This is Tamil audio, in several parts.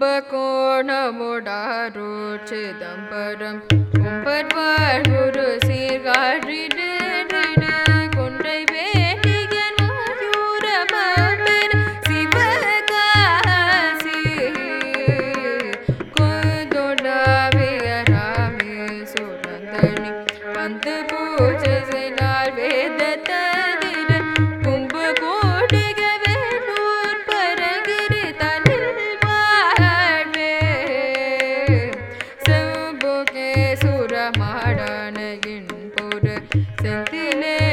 கும்பகோணமுடாரூச்சிதம்பரம் கும்பர்வாழ் குரு சீர்காழிடு கொன்றை வேண்டிகனாயூரமன் சிவகாசி. கொந்தொடாவிய ராமே சுரந்தனி. பந்து பூஜை ಪ್ರತಿದಿನೇ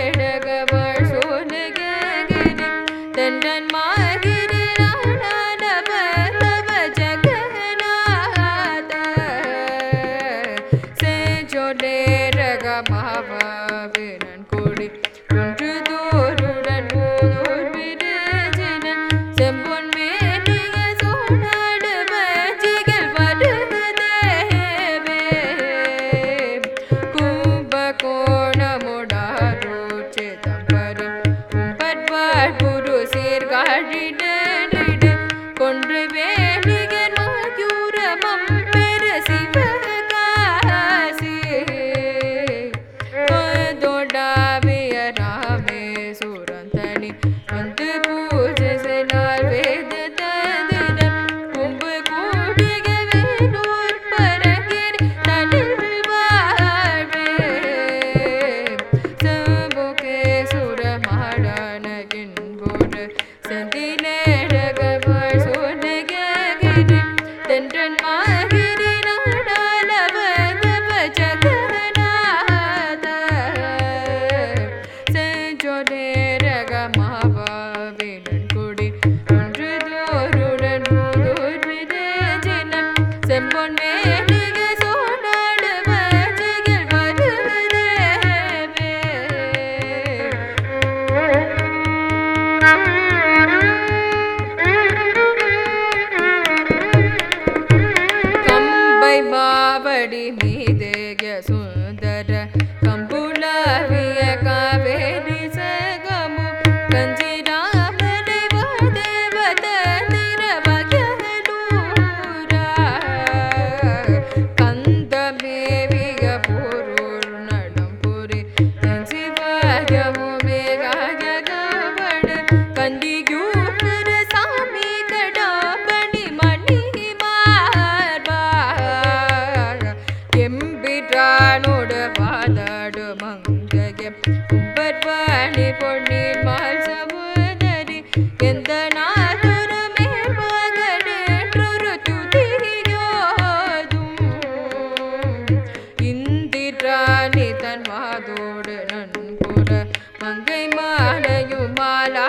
money. And do de re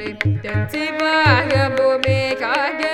Dem te bagabo me kage